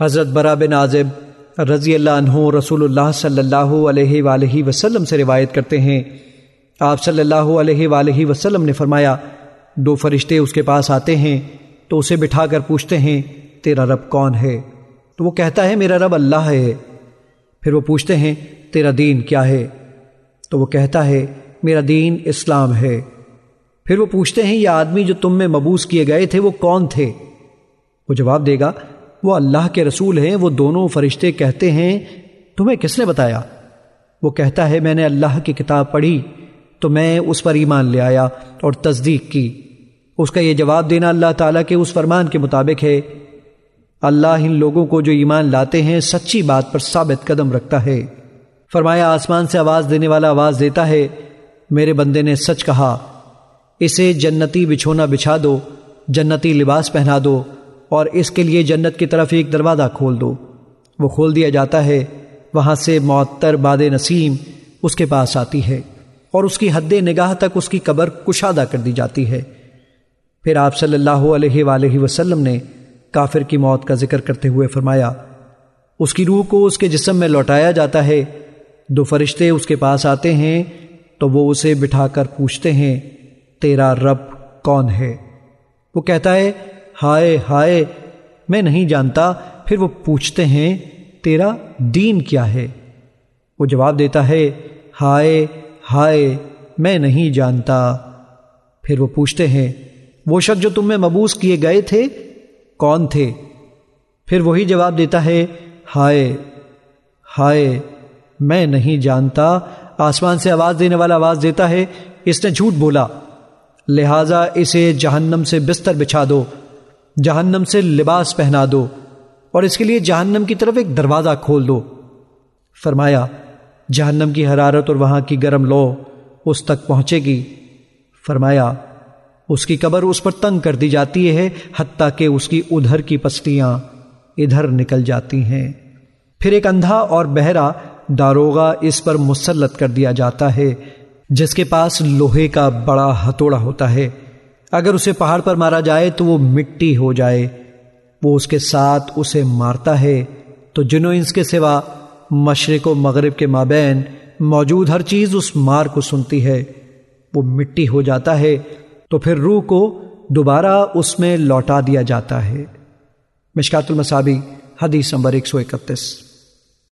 حضرت برا بن عازب رضی اللہ عنہ رسول اللہ صلی اللہ علیہ وآلہ وسلم سے روایت کرتے ہیں۔ آپ صلی اللہ علیہ وآلہ وسلم نے فرمایا، دو فرشتے اس کے پاس آتے ہیں تو اسے بٹھا کر پوچھتے ہیں، تیرا رب کون ہے؟ تو وہ کہتا ہے، میرا رب اللہ ہے۔ پھر وہ پوچھتے ہیں، تیرا دین کیا ہے؟ تو وہ کہتا ہے، میرا دین اسلام ہے۔ پھر وہ پوچھتے ہیں، یہ آدمی جو تم میں مبوس کیے گئے تھے، وہ کون تھے؟ وہ جواب دے گا وہ اللہ کے رسول ہیں، وہ دونوں فرشتے کہتے ہیں، تمہیں کس نے بتایا؟ وہ کہتا ہے، میں نے اللہ کی کتاب پڑھی، تو میں اس پر ایمان لے آیا اور تصدیق کی۔ اس کا یہ جواب دینا اللہ تعالیٰ کے اس فرمان کے مطابق ہے۔ اللہ ان لوگوں کو جو ایمان لاتے ہیں، سچی بات پر ثابت قدم رکھتا ہے۔ فرمایا، آسمان سے آواز دینے والا آواز دیتا ہے، میرے بندے نے سچ کہا، اسے جنتی بچھونا بچھا دو، جنتی لباس پہنا دو۔ اور اس کے لیے جنت کی طرف ایک دروازہ کھول دو۔ وہ کھول دیا جاتا ہے۔ وہاں سے معطر باد نسیم اس کے پاس آتی ہے اور اس کی حد نگاہ تک اس کی قبر کشادہ کر دی جاتی ہے۔ پھر آپ صلی اللہ علیہ وآلہ وسلم نے کافر کی موت کا ذکر کرتے ہوئے فرمایا، اس کی روح کو اس کے جسم میں لوٹایا جاتا ہے۔ دو فرشتے اس کے پاس آتے ہیں، تو وہ اسے بٹھا کر پوچھتے ہیں، تیرا رب کون ہے؟ وہ کہتا ہے ہائے ہائے، میں نہیں جانتا، پھر وہ پوچھتے ہیں، تیرا دین کیا ہے؟ وہ جواب دیتا ہے، ہائے ہائے، میں نہیں جانتا۔ پھر وہ پوچھتے ہیں، وہ شخص جو تم میں مبوس کیے گئے تھے، کون تھے؟ پھر وہی جواب دیتا ہے، ہائے ہائے، میں نہیں جانتا۔ آسمان سے آواز دینے والا آواز دیتا ہے، اس نے جھوٹ بولا۔ لہذا اسے جہنم سے بستر بچھا دو۔ جہنم سے لباس پہنا دو اور اس کے لیے جہنم کی طرف ایک دروازہ کھول دو۔ فرمایا، جہنم کی حرارت اور وہاں کی گرم لو اس تک پہنچے گی۔ فرمایا، اس کی قبر اس پر تنگ کر دی جاتی ہے حتیٰ کہ اس کی ادھر کی پستیاں ادھر نکل جاتی ہیں۔ پھر ایک اندھا اور بہرا داروغہ اس پر مسلط کر دیا جاتا ہے، جس کے پاس لوہے کا بڑا ہتوڑا ہوتا ہے۔ اگر اسے پہاڑ پر مارا جائے تو وہ مٹی ہو جائے۔ وہ اس کے ساتھ اسے مارتا ہے۔ تو جنو انس کے سوا مشرق و مغرب کے مابین موجود ہر چیز اس مار کو سنتی ہے۔ وہ مٹی ہو جاتا ہے۔ تو پھر روح کو دوبارہ اس میں لوٹا دیا جاتا ہے۔ مشکات المصابی، حدیث نمبر ایک سو اکتیس۔